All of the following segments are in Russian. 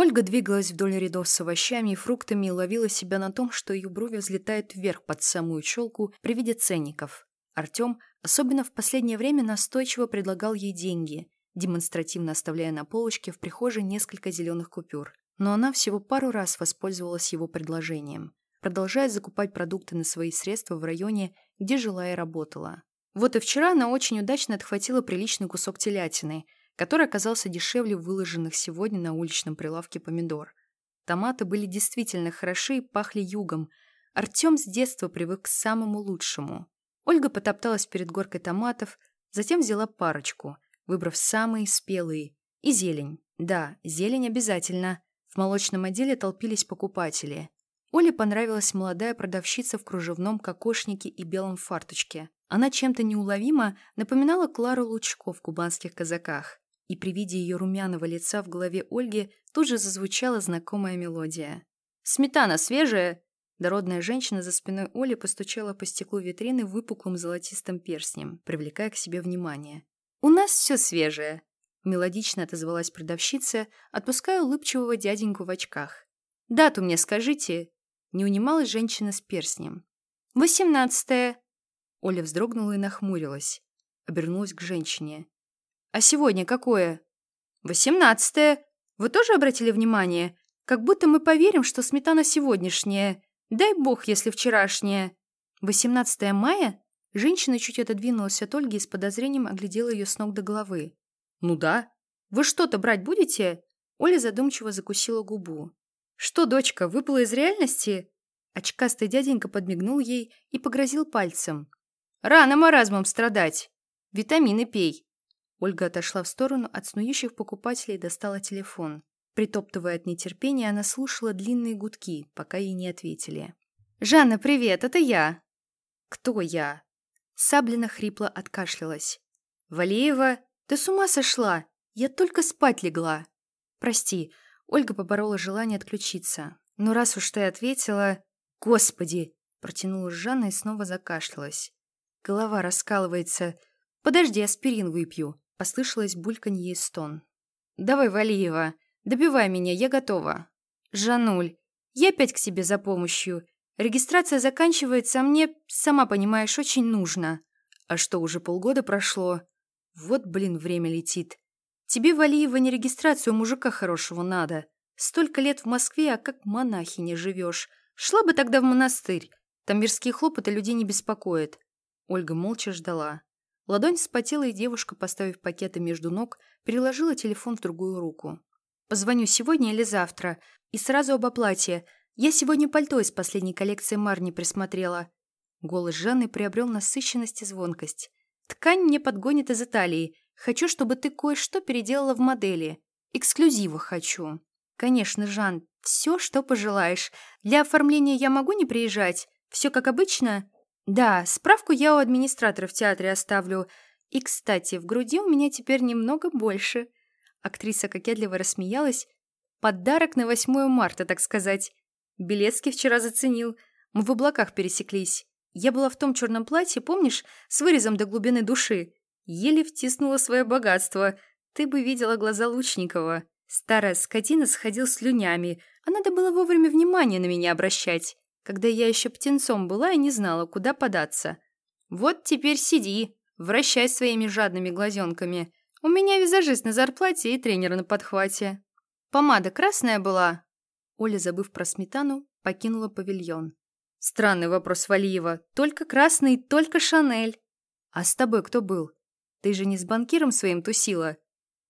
Ольга двигалась вдоль рядов с овощами и фруктами и ловила себя на том, что ее брови взлетают вверх под самую челку при виде ценников. Артем, особенно в последнее время, настойчиво предлагал ей деньги, демонстративно оставляя на полочке в прихожей несколько зеленых купюр. Но она всего пару раз воспользовалась его предложением, продолжая закупать продукты на свои средства в районе, где жила и работала. Вот и вчера она очень удачно отхватила приличный кусок телятины – который оказался дешевле выложенных сегодня на уличном прилавке помидор. Томаты были действительно хороши и пахли югом. Артем с детства привык к самому лучшему. Ольга потопталась перед горкой томатов, затем взяла парочку, выбрав самые спелые. И зелень. Да, зелень обязательно. В молочном отделе толпились покупатели. Оле понравилась молодая продавщица в кружевном кокошнике и белом фарточке. Она чем-то неуловимо напоминала Клару Лучко в кубанских казаках и при виде ее румяного лица в голове Ольги тут же зазвучала знакомая мелодия. «Сметана свежая!» Дородная женщина за спиной Оли постучала по стеклу витрины выпуклым золотистым перстнем, привлекая к себе внимание. «У нас все свежее!» Мелодично отозвалась продавщица, отпуская улыбчивого дяденьку в очках. «Дату мне скажите!» Не унималась женщина с перстнем. «Восемнадцатое!» Оля вздрогнула и нахмурилась. Обернулась к женщине. А сегодня какое? Восемнадцатое. Вы тоже обратили внимание? Как будто мы поверим, что сметана сегодняшняя. Дай бог, если вчерашняя. Восемнадцатое мая? Женщина чуть отодвинулась от Ольги и с подозрением оглядела ее с ног до головы. «Ну да. Вы что-то брать будете?» Оля задумчиво закусила губу. «Что, дочка, выпала из реальности?» Очкастый дяденька подмигнул ей и погрозил пальцем. «Рано маразмом страдать. Витамины пей. Ольга отошла в сторону от снующих покупателей и достала телефон. Притоптывая от нетерпения, она слушала длинные гудки, пока ей не ответили. «Жанна, привет, это я!» «Кто я?» Саблина хрипло откашлялась. «Валеева, ты с ума сошла? Я только спать легла!» «Прости», Ольга поборола желание отключиться. «Но раз уж ты ответила...» «Господи!» Протянула Жанна и снова закашлялась. Голова раскалывается. «Подожди, аспирин выпью». Послышалось бульканье и стон. «Давай, Валиева, добивай меня, я готова». «Жануль, я опять к тебе за помощью. Регистрация заканчивается, а мне, сама понимаешь, очень нужно». «А что, уже полгода прошло?» «Вот, блин, время летит. Тебе, Валиева, не регистрацию мужика хорошего надо. Столько лет в Москве, а как монахиня живешь. Шла бы тогда в монастырь. Там мирские хлопоты людей не беспокоят». Ольга молча ждала. Ладонь вспотела, и девушка, поставив пакеты между ног, переложила телефон в другую руку. «Позвоню сегодня или завтра. И сразу об оплате. Я сегодня пальто из последней коллекции Марни присмотрела». Голос Жанны приобрел насыщенность и звонкость. «Ткань мне подгонит из Италии. Хочу, чтобы ты кое-что переделала в модели. Эксклюзива хочу». «Конечно, Жан, все, что пожелаешь. Для оформления я могу не приезжать? Все как обычно?» Да, справку я у администратора в театре оставлю. И, кстати, в груди у меня теперь немного больше. Актриса кокетливо рассмеялась. Подарок на 8 марта, так сказать. Белецкий вчера заценил. Мы в облаках пересеклись. Я была в том черном платье, помнишь, с вырезом до глубины души. Еле втиснула свое богатство. Ты бы видела глаза Лучникова. Старая скотина сходил слюнями, а надо было вовремя внимание на меня обращать когда я еще птенцом была и не знала, куда податься. Вот теперь сиди, вращай своими жадными глазенками. У меня визажист на зарплате и тренер на подхвате. Помада красная была?» Оля, забыв про сметану, покинула павильон. «Странный вопрос Валиева. Только красный, только Шанель. А с тобой кто был? Ты же не с банкиром своим тусила?»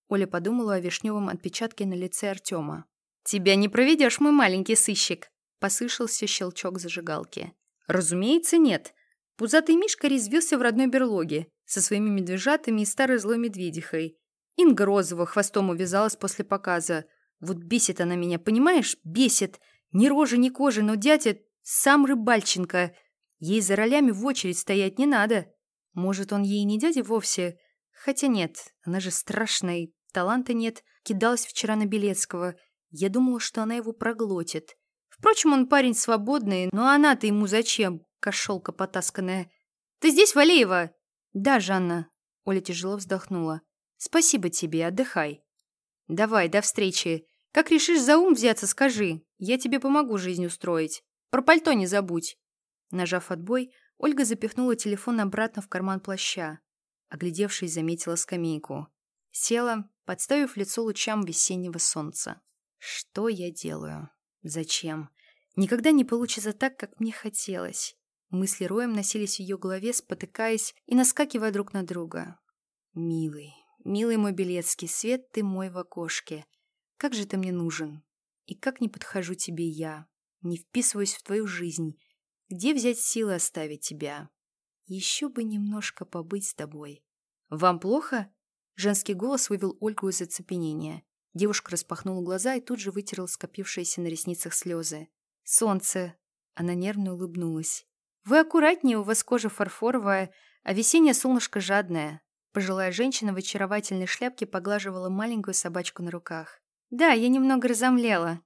Оля подумала о вишневом отпечатке на лице Артема. «Тебя не проведешь, мой маленький сыщик!» Послышался щелчок зажигалки. Разумеется, нет. Пузатый Мишка резвился в родной берлоге со своими медвежатами и старой злой медведихой. Инга Розова хвостом увязалась после показа. Вот бесит она меня, понимаешь? Бесит. Ни рожи, ни кожи, но дядя сам Рыбальченко. Ей за ролями в очередь стоять не надо. Может, он ей не дядя вовсе? Хотя нет, она же страшная, таланта нет. Кидалась вчера на Белецкого. Я думала, что она его проглотит. Впрочем, он парень свободный, но она-то ему зачем, кошелка потасканная? Ты здесь, Валеева? Да, Жанна. Оля тяжело вздохнула. Спасибо тебе, отдыхай. Давай, до встречи. Как решишь за ум взяться, скажи. Я тебе помогу жизнь устроить. Про пальто не забудь». Нажав отбой, Ольга запихнула телефон обратно в карман плаща. Оглядевшись, заметила скамейку. Села, подставив лицо лучам весеннего солнца. Что я делаю? Зачем? Никогда не получится так, как мне хотелось. Мысли роем носились в ее голове, спотыкаясь и наскакивая друг на друга. «Милый, милый мой Белецкий, свет ты мой в окошке. Как же ты мне нужен? И как не подхожу тебе я? Не вписываюсь в твою жизнь. Где взять силы оставить тебя? Еще бы немножко побыть с тобой. Вам плохо?» Женский голос вывел Ольгу из оцепенения. Девушка распахнула глаза и тут же вытерла скопившиеся на ресницах слезы. «Солнце!» Она нервно улыбнулась. «Вы аккуратнее, у вас кожа фарфоровая, а весеннее солнышко жадное». Пожилая женщина в очаровательной шляпке поглаживала маленькую собачку на руках. «Да, я немного разомлела».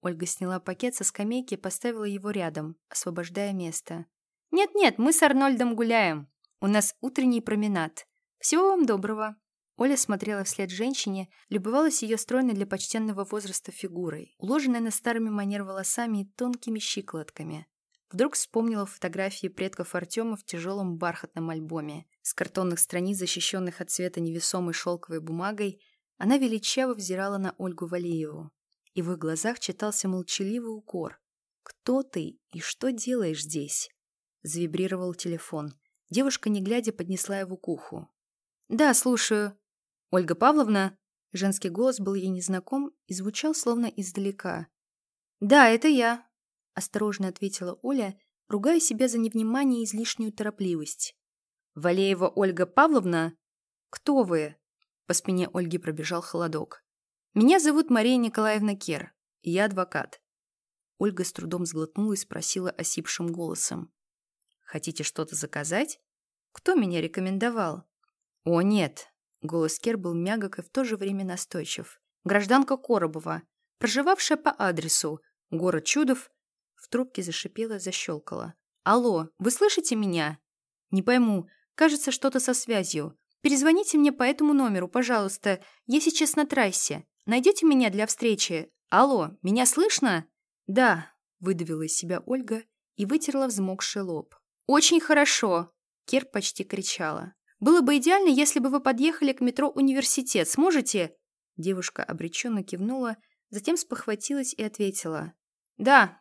Ольга сняла пакет со скамейки и поставила его рядом, освобождая место. «Нет-нет, мы с Арнольдом гуляем. У нас утренний променад. Всего вам доброго». Оля смотрела вслед женщине, любовалась ее стройной для почтенного возраста фигурой, уложенной на старыми манер волосами и тонкими щиколотками. Вдруг вспомнила фотографии предков Артема в тяжелом бархатном альбоме. С картонных страниц, защищенных от света невесомой шелковой бумагой, она величаво взирала на Ольгу Валиеву. И в их глазах читался молчаливый укор. «Кто ты и что делаешь здесь?» Завибрировал телефон. Девушка, не глядя, поднесла его к уху. «Да, слушаю», «Ольга Павловна?» Женский голос был ей незнаком и звучал словно издалека. «Да, это я», — осторожно ответила Оля, ругая себя за невнимание и излишнюю торопливость. «Валеева Ольга Павловна? Кто вы?» По спине Ольги пробежал холодок. «Меня зовут Мария Николаевна Кер, я адвокат». Ольга с трудом сглотнула и спросила осипшим голосом. «Хотите что-то заказать? Кто меня рекомендовал?» «О, нет, Голос Кер был мягок и в то же время настойчив. Гражданка Коробова, проживавшая по адресу город Чудов, в трубке зашипела, защелкала. «Алло, вы слышите меня?» «Не пойму. Кажется, что-то со связью. Перезвоните мне по этому номеру, пожалуйста. Я сейчас на трассе. Найдете меня для встречи? Алло, меня слышно?» «Да», — выдавила из себя Ольга и вытерла взмокший лоб. «Очень хорошо!» Кер почти кричала. Было бы идеально, если бы вы подъехали к метро «Университет». Сможете?» Девушка обреченно кивнула, затем спохватилась и ответила. «Да,